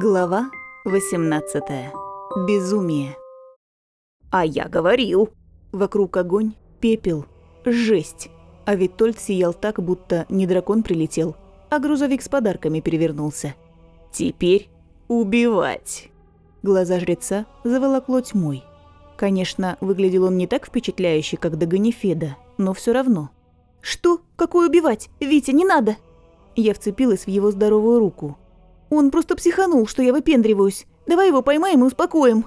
Глава 18. Безумие. А я говорил. Вокруг огонь, пепел, жесть. А Витольд сиял так, будто не дракон прилетел, а грузовик с подарками перевернулся. Теперь убивать. Глаза жреца заволокло тьмой. Конечно, выглядел он не так впечатляюще, как до Ганифеда, но все равно. «Что? Какой убивать? Витя, не надо!» Я вцепилась в его здоровую руку. «Он просто психанул, что я выпендриваюсь. Давай его поймаем и успокоим».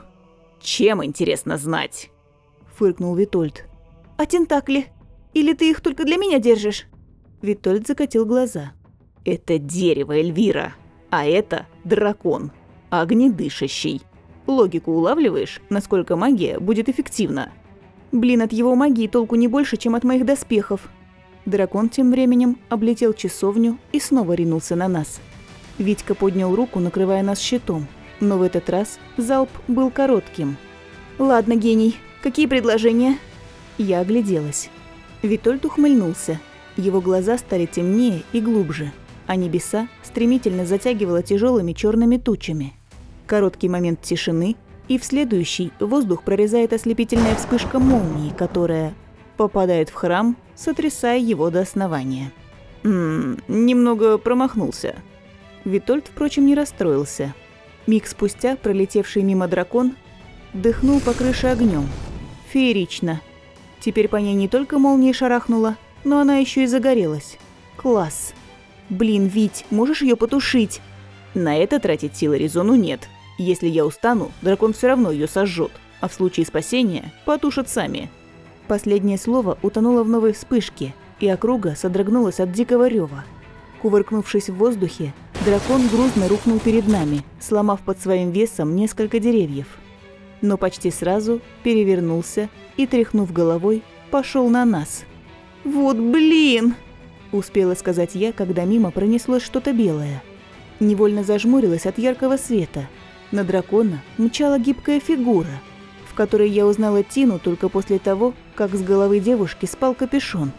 «Чем, интересно знать?» – фыркнул Витольд. «А тентакли? Или ты их только для меня держишь?» Витольд закатил глаза. «Это дерево, Эльвира, а это дракон, огнедышащий. Логику улавливаешь, насколько магия будет эффективна?» «Блин, от его магии толку не больше, чем от моих доспехов». Дракон тем временем облетел часовню и снова ринулся на нас. Витька поднял руку, накрывая нас щитом, но в этот раз залп был коротким. «Ладно, гений, какие предложения?» Я огляделась. Витольд ухмыльнулся. Его глаза стали темнее и глубже, а небеса стремительно затягивало тяжелыми черными тучами. Короткий момент тишины, и в следующий воздух прорезает ослепительная вспышка молнии, которая попадает в храм, сотрясая его до основания. «Ммм, немного промахнулся», Витольд, впрочем, не расстроился. Миг спустя пролетевший мимо дракон дыхнул по крыше огнем. Феерично. Теперь по ней не только молния шарахнула, но она еще и загорелась. Класс. Блин, Вить, можешь ее потушить? На это тратить силы резону нет. Если я устану, дракон все равно ее сожжет, а в случае спасения потушат сами. Последнее слово утонуло в новой вспышке, и округа содрогнулась от дикого рева. Кувыркнувшись в воздухе, дракон грузно рухнул перед нами, сломав под своим весом несколько деревьев. Но почти сразу перевернулся и, тряхнув головой, пошел на нас. «Вот блин!» – успела сказать я, когда мимо пронеслось что-то белое. Невольно зажмурилась от яркого света. На дракона мчала гибкая фигура, в которой я узнала Тину только после того, как с головы девушки спал капюшон.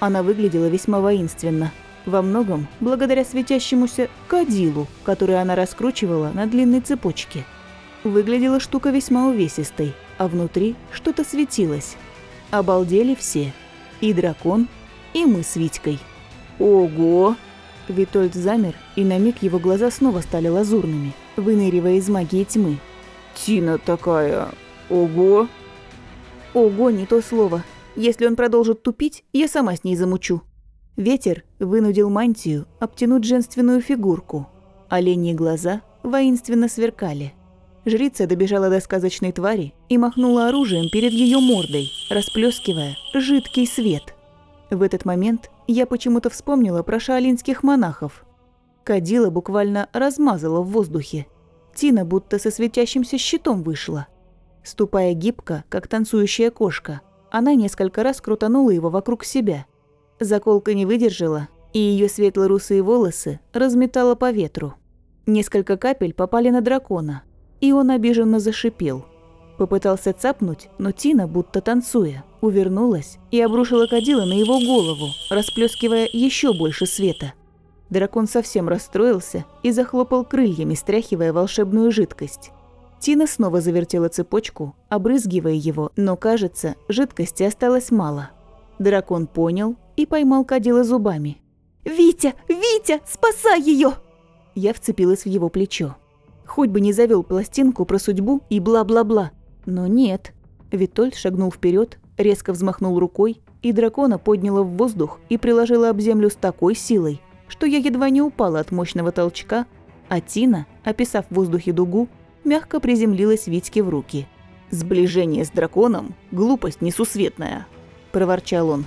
Она выглядела весьма воинственно – во многом благодаря светящемуся кадилу, который она раскручивала на длинной цепочке. Выглядела штука весьма увесистой, а внутри что-то светилось. Обалдели все. И дракон, и мы с Витькой. «Ого!» Витольд замер, и на миг его глаза снова стали лазурными, выныривая из магии тьмы. «Тина такая... Ого!» «Ого, не то слово. Если он продолжит тупить, я сама с ней замучу». Ветер вынудил мантию обтянуть женственную фигурку. Оленьи глаза воинственно сверкали. Жрица добежала до сказочной твари и махнула оружием перед ее мордой, расплескивая жидкий свет. В этот момент я почему-то вспомнила про шаолинских монахов. Кадила буквально размазала в воздухе. Тина будто со светящимся щитом вышла. Ступая гибко, как танцующая кошка, она несколько раз крутанула его вокруг себя – Заколка не выдержала, и ее светло-русые волосы разметала по ветру. Несколько капель попали на дракона, и он обиженно зашипел. Попытался цапнуть, но Тина, будто танцуя, увернулась и обрушила кадила на его голову, расплескивая еще больше света. Дракон совсем расстроился и захлопал крыльями, стряхивая волшебную жидкость. Тина снова завертела цепочку, обрызгивая его, но, кажется, жидкости осталось мало. Дракон понял и поймал кадила зубами. «Витя! Витя! Спасай ее! Я вцепилась в его плечо. Хоть бы не завел пластинку про судьбу и бла-бла-бла. Но нет. Витольд шагнул вперед, резко взмахнул рукой, и дракона подняла в воздух и приложила об землю с такой силой, что я едва не упала от мощного толчка, а Тина, описав в воздухе дугу, мягко приземлилась Витьке в руки. «Сближение с драконом – глупость несусветная», – проворчал он.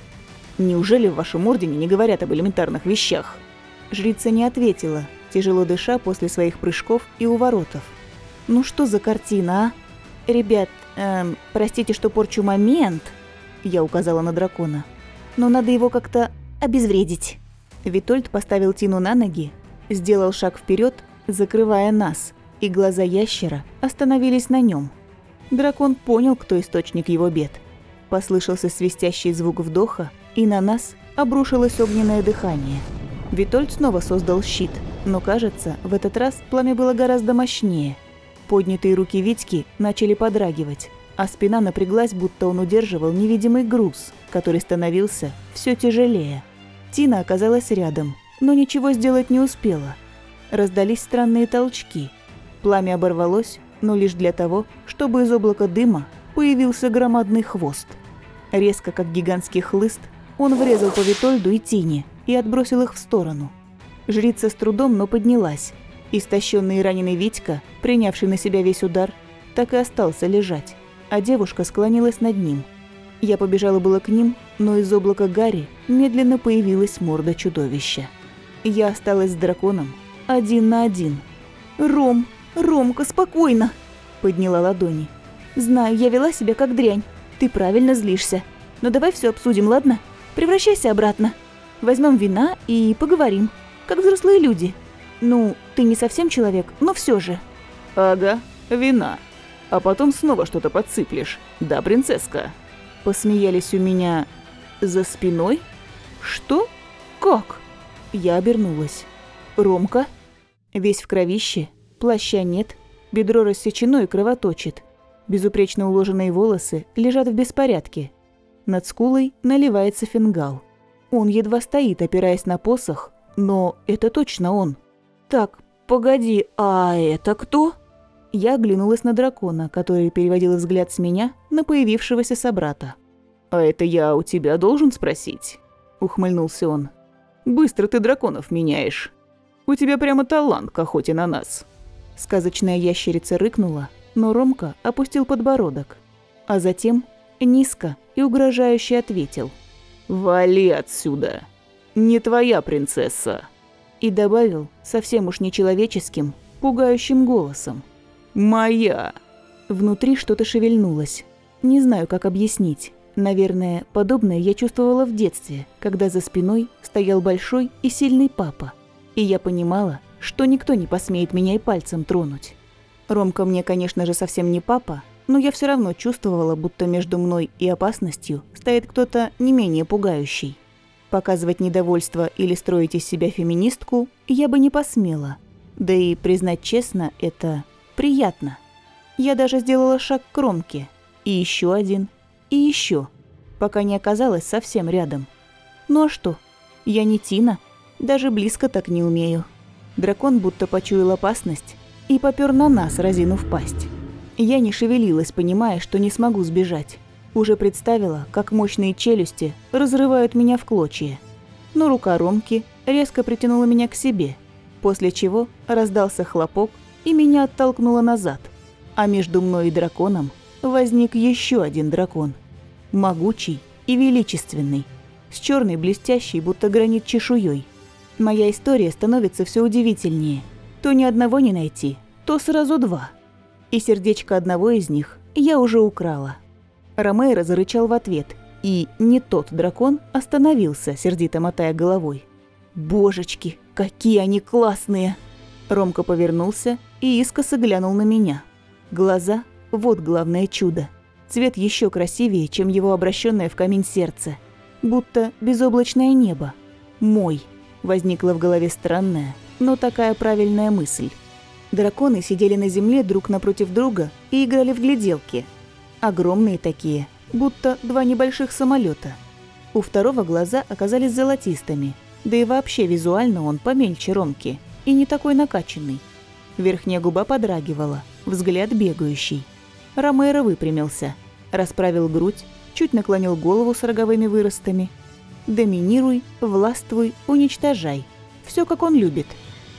Неужели в вашем ордене не говорят об элементарных вещах?» Жрица не ответила, тяжело дыша после своих прыжков и уворотов. «Ну что за картина, а? Ребят, эм, простите, что порчу момент», – я указала на дракона. «Но надо его как-то обезвредить». Витольд поставил Тину на ноги, сделал шаг вперед, закрывая нас, и глаза ящера остановились на нем. Дракон понял, кто источник его бед. Послышался свистящий звук вдоха, и на нас обрушилось огненное дыхание. Витольд снова создал щит, Но кажется, в этот раз пламя было гораздо мощнее. Поднятые руки Витьки начали подрагивать, а спина напряглась, будто он удерживал невидимый груз, который становился все тяжелее. Тина оказалась рядом, но ничего сделать не успела. Раздались странные толчки. Пламя оборвалось, но лишь для того, чтобы из облака дыма появился громадный хвост. Резко, как гигантский хлыст, он врезал по Витольду и Тине и отбросил их в сторону. Жрица с трудом, но поднялась. Истощенный и раненый Витька, принявший на себя весь удар, так и остался лежать, а девушка склонилась над ним. Я побежала было к ним, но из облака Гарри медленно появилась морда чудовища. Я осталась с драконом один на один. «Ром, Ромка, спокойно!» – подняла ладони. «Знаю, я вела себя как дрянь. Ты правильно злишься. Но давай все обсудим, ладно? Превращайся обратно. Возьмем вина и поговорим, как взрослые люди. Ну, ты не совсем человек, но все же». «Ага, вина. А потом снова что-то подсыплешь. Да, принцесска?» Посмеялись у меня за спиной? Что? Как? Я обернулась. Ромка? Весь в кровище, плаща нет, бедро рассечено и кровоточит. Безупречно уложенные волосы лежат в беспорядке. Над скулой наливается фингал. Он едва стоит, опираясь на посох, но это точно он. Так, погоди, а это кто? Я оглянулась на дракона, который переводил взгляд с меня на появившегося собрата. «А это я у тебя должен спросить?» – ухмыльнулся он. «Быстро ты драконов меняешь. У тебя прямо талант к охоте на нас». Сказочная ящерица рыкнула, но Ромка опустил подбородок, а затем низко и угрожающе ответил. «Вали отсюда! Не твоя принцесса!» И добавил совсем уж нечеловеческим, пугающим голосом. «Моя!» Внутри что-то шевельнулось. Не знаю, как объяснить. Наверное, подобное я чувствовала в детстве, когда за спиной стоял большой и сильный папа. И я понимала, что никто не посмеет меня и пальцем тронуть. Ромка мне, конечно же, совсем не папа, но я все равно чувствовала, будто между мной и опасностью стоит кто-то не менее пугающий. Показывать недовольство или строить из себя феминистку я бы не посмела. Да и, признать честно, это приятно. Я даже сделала шаг к Ромке. И еще один. И еще. Пока не оказалась совсем рядом. Ну а что? Я не Тина. Даже близко так не умею. Дракон будто почуял опасность и попёр на нас, разинув пасть. Я не шевелилась, понимая, что не смогу сбежать. Уже представила, как мощные челюсти разрывают меня в клочья. Но рука Ромки резко притянула меня к себе, после чего раздался хлопок и меня оттолкнуло назад. А между мной и драконом возник еще один дракон. Могучий и величественный, с черной блестящей, будто гранит чешуей. Моя история становится все удивительнее. То ни одного не найти, то сразу два. И сердечко одного из них я уже украла. Ромейро зарычал в ответ, и не тот дракон остановился, сердито мотая головой. «Божечки, какие они классные!» Ромка повернулся и искоса глянул на меня. Глаза – вот главное чудо. Цвет еще красивее, чем его обращенное в камень сердце. Будто безоблачное небо. Мой – Возникла в голове странная, но такая правильная мысль. Драконы сидели на земле друг напротив друга и играли в гляделки. Огромные такие, будто два небольших самолета. У второго глаза оказались золотистыми, да и вообще визуально он помельче Ромки и не такой накачанный. Верхняя губа подрагивала, взгляд бегающий. Ромеро выпрямился, расправил грудь, чуть наклонил голову с роговыми выростами – Доминируй, властвуй, уничтожай. Все как он любит.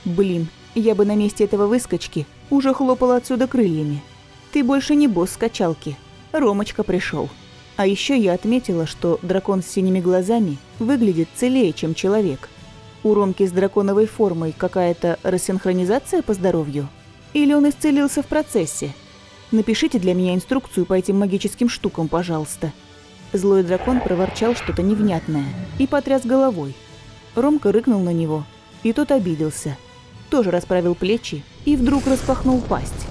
Блин, я бы на месте этого выскочки уже хлопала отсюда крыльями. Ты больше не босс скачалки. Ромочка пришел. А еще я отметила, что дракон с синими глазами выглядит целее, чем человек. У Ромки с драконовой формой какая-то рассинхронизация по здоровью? Или он исцелился в процессе? Напишите для меня инструкцию по этим магическим штукам, пожалуйста. Злой дракон проворчал что-то невнятное и потряс головой. Ромка рыкнул на него, и тот обиделся. Тоже расправил плечи и вдруг распахнул пасть.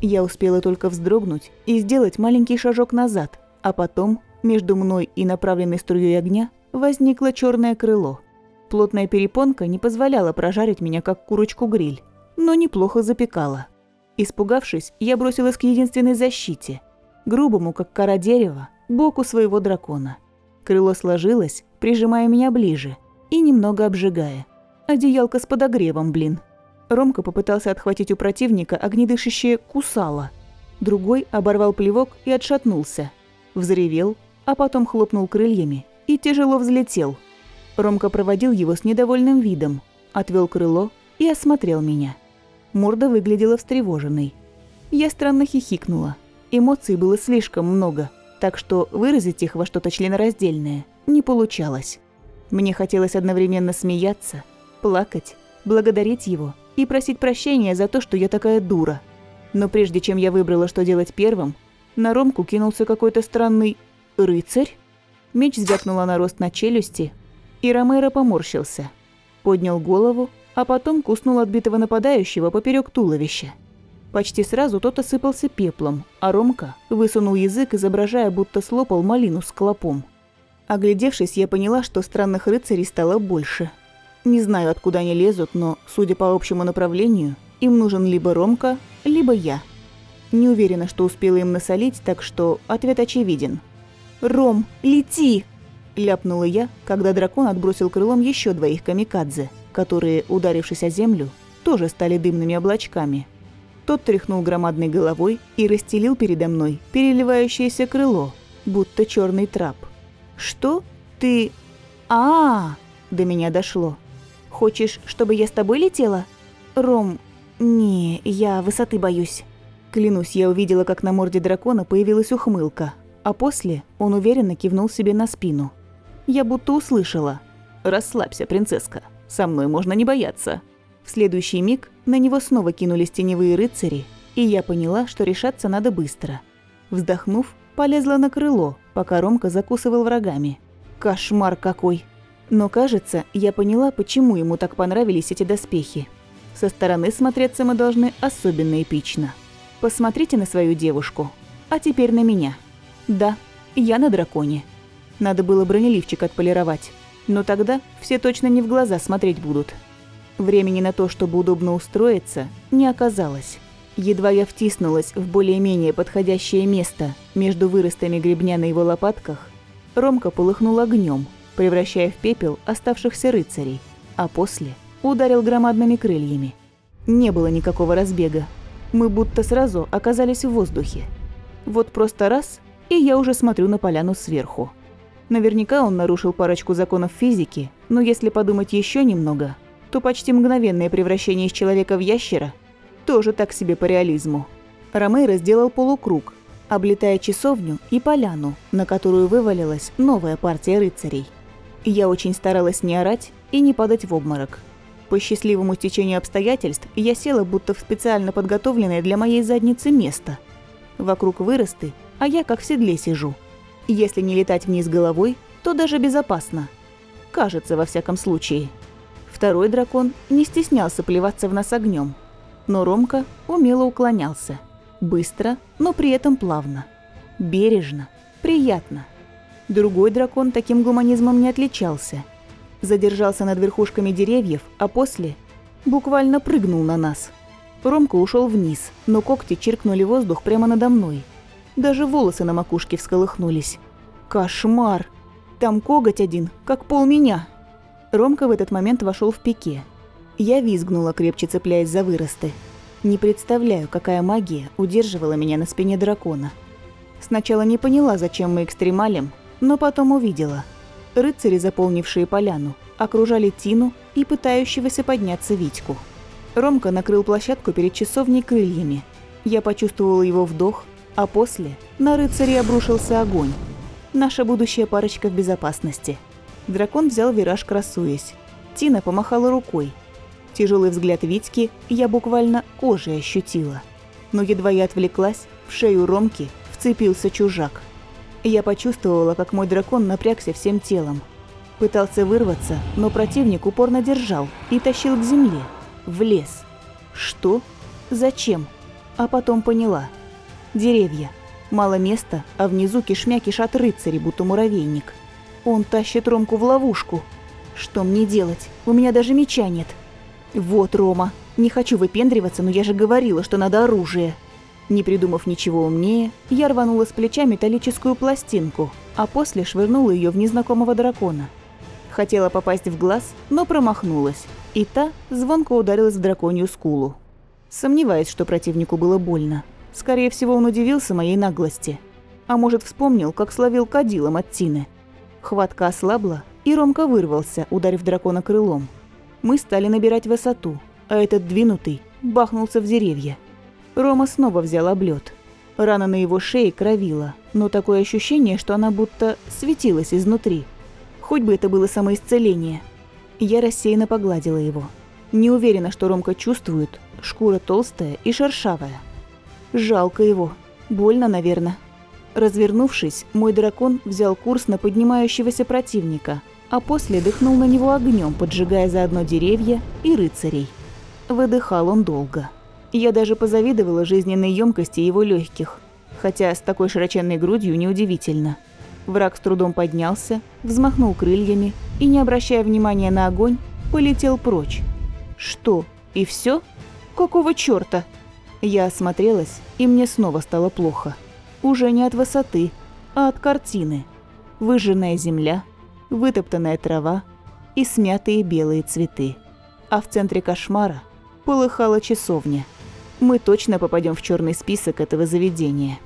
Я успела только вздрогнуть и сделать маленький шажок назад, а потом между мной и направленной струей огня возникло черное крыло. Плотная перепонка не позволяла прожарить меня, как курочку-гриль, но неплохо запекала. Испугавшись, я бросилась к единственной защите – грубому, как кора дерева, боку своего дракона. Крыло сложилось, прижимая меня ближе и немного обжигая. Одеялка с подогревом, блин. Ромка попытался отхватить у противника огнедышащее кусало. Другой оборвал плевок и отшатнулся. Взревел, а потом хлопнул крыльями и тяжело взлетел. Ромка проводил его с недовольным видом, отвел крыло и осмотрел меня. Морда выглядела встревоженной. Я странно хихикнула. Эмоций было слишком много, так что выразить их во что-то членораздельное не получалось. Мне хотелось одновременно смеяться, плакать, благодарить его и просить прощения за то, что я такая дура. Но прежде чем я выбрала, что делать первым, на Ромку кинулся какой-то странный рыцарь. Меч звякнула на рост на челюсти, и Ромеро поморщился. Поднял голову, а потом куснул отбитого нападающего поперек туловища. Почти сразу тот осыпался пеплом, а Ромка высунул язык, изображая, будто слопал малину с клопом. Оглядевшись, я поняла, что странных рыцарей стало больше. Не знаю, откуда они лезут, но, судя по общему направлению, им нужен либо Ромка, либо я. Не уверена, что успела им насолить, так что ответ очевиден. «Ром, лети!» – ляпнула я, когда дракон отбросил крылом еще двоих камикадзе, которые, ударившись о землю, тоже стали дымными облачками. Тот тряхнул громадной головой и расстелил передо мной переливающееся крыло, будто черный трап. «Что? Ты... а, -а, -а До меня дошло. «Хочешь, чтобы я с тобой летела?» «Ром... не, я высоты боюсь». Клянусь, я увидела, как на морде дракона появилась ухмылка, а после он уверенно кивнул себе на спину. Я будто услышала. «Расслабься, принцесска, со мной можно не бояться». В следующий миг на него снова кинулись теневые рыцари, и я поняла, что решаться надо быстро. Вздохнув, полезла на крыло, пока Ромка закусывал врагами. Кошмар какой! Но кажется, я поняла, почему ему так понравились эти доспехи. Со стороны смотреться мы должны особенно эпично. Посмотрите на свою девушку, а теперь на меня. Да, я на драконе. Надо было бронеливчик отполировать. Но тогда все точно не в глаза смотреть будут. Времени на то, чтобы удобно устроиться, не оказалось. Едва я втиснулась в более-менее подходящее место между выростами гребня на его лопатках, Ромка полыхнул огнем, превращая в пепел оставшихся рыцарей, а после ударил громадными крыльями. Не было никакого разбега. Мы будто сразу оказались в воздухе. Вот просто раз и я уже смотрю на поляну сверху. Наверняка он нарушил парочку законов физики, но если подумать еще немного, то почти мгновенное превращение из человека в ящера тоже так себе по реализму. Ромейро сделал полукруг, облетая часовню и поляну, на которую вывалилась новая партия рыцарей. Я очень старалась не орать и не падать в обморок. По счастливому стечению обстоятельств я села будто в специально подготовленное для моей задницы место. Вокруг выросты а я как в седле сижу. Если не летать вниз головой, то даже безопасно. Кажется, во всяком случае. Второй дракон не стеснялся плеваться в нас огнем, но Ромка умело уклонялся. Быстро, но при этом плавно. Бережно, приятно. Другой дракон таким гуманизмом не отличался. Задержался над верхушками деревьев, а после буквально прыгнул на нас. Ромка ушел вниз, но когти чиркнули воздух прямо надо мной – даже волосы на макушке всколыхнулись. Кошмар! Там коготь один, как пол меня. Ромка в этот момент вошел в пике. Я визгнула, крепче цепляясь за выросты. Не представляю, какая магия удерживала меня на спине дракона. Сначала не поняла, зачем мы экстремалим, но потом увидела. Рыцари, заполнившие поляну, окружали Тину и пытающегося подняться Витьку. Ромка накрыл площадку перед часовней крыльями. Я почувствовала его вдох, а после на рыцаре обрушился огонь. Наша будущая парочка в безопасности. Дракон взял вираж, красуясь. Тина помахала рукой. Тяжелый взгляд Витьки я буквально кожей ощутила. Но едва я отвлеклась, в шею Ромки вцепился чужак. Я почувствовала, как мой дракон напрягся всем телом. Пытался вырваться, но противник упорно держал и тащил к земле, в лес. Что? Зачем? А потом поняла – Деревья. Мало места, а внизу кишмя кишат рыцари, будто муравейник. Он тащит Ромку в ловушку. Что мне делать? У меня даже меча нет. Вот, Рома, не хочу выпендриваться, но я же говорила, что надо оружие. Не придумав ничего умнее, я рванула с плеча металлическую пластинку, а после швырнула ее в незнакомого дракона. Хотела попасть в глаз, но промахнулась, и та звонко ударилась в драконью скулу. Сомневаюсь, что противнику было больно. Скорее всего, он удивился моей наглости. А может, вспомнил, как словил кадилом от Тины. Хватка ослабла, и Ромка вырвался, ударив дракона крылом. Мы стали набирать высоту, а этот двинутый бахнулся в деревья. Рома снова взял облет. Рана на его шее кровила, но такое ощущение, что она будто светилась изнутри – Хоть бы это было самоисцеление. Я рассеянно погладила его. Не уверена, что Ромка чувствует, шкура толстая и шершавая. Жалко его. Больно, наверное. Развернувшись, мой дракон взял курс на поднимающегося противника, а после дыхнул на него огнем, поджигая заодно деревья и рыцарей. Выдыхал он долго. Я даже позавидовала жизненной емкости его легких, хотя с такой широченной грудью неудивительно. Враг с трудом поднялся, взмахнул крыльями и, не обращая внимания на огонь, полетел прочь. Что, и все? Какого чёрта? Я осмотрелась, и мне снова стало плохо. Уже не от высоты, а от картины. Выжженная земля, вытоптанная трава и смятые белые цветы. А в центре кошмара полыхала часовня. Мы точно попадем в черный список этого заведения.